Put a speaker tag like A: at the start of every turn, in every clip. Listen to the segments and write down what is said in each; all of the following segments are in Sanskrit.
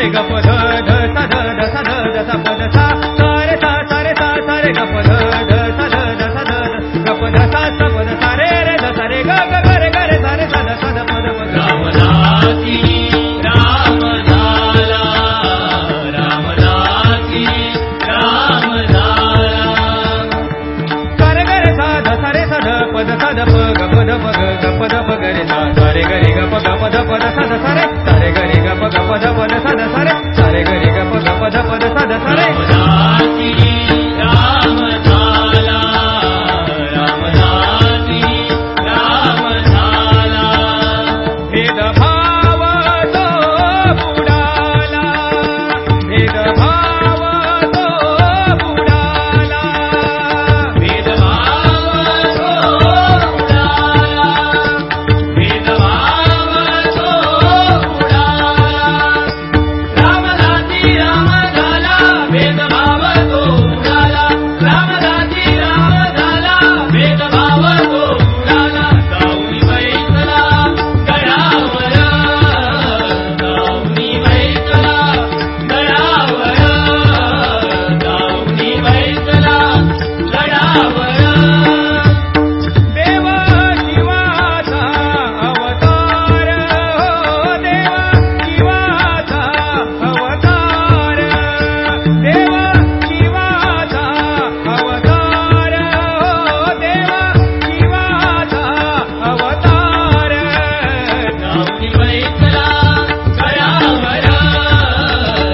A: रे ग प ध ध स ध ध स ध ध स गप धारे सा गप सा दरे गप गरे सद सदपदारे सदपद गप ध ध स ध ध स ध ध गप दप गरे सा सारे ग रे ग प ग प गरे गप गप धप द से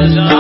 B: Raja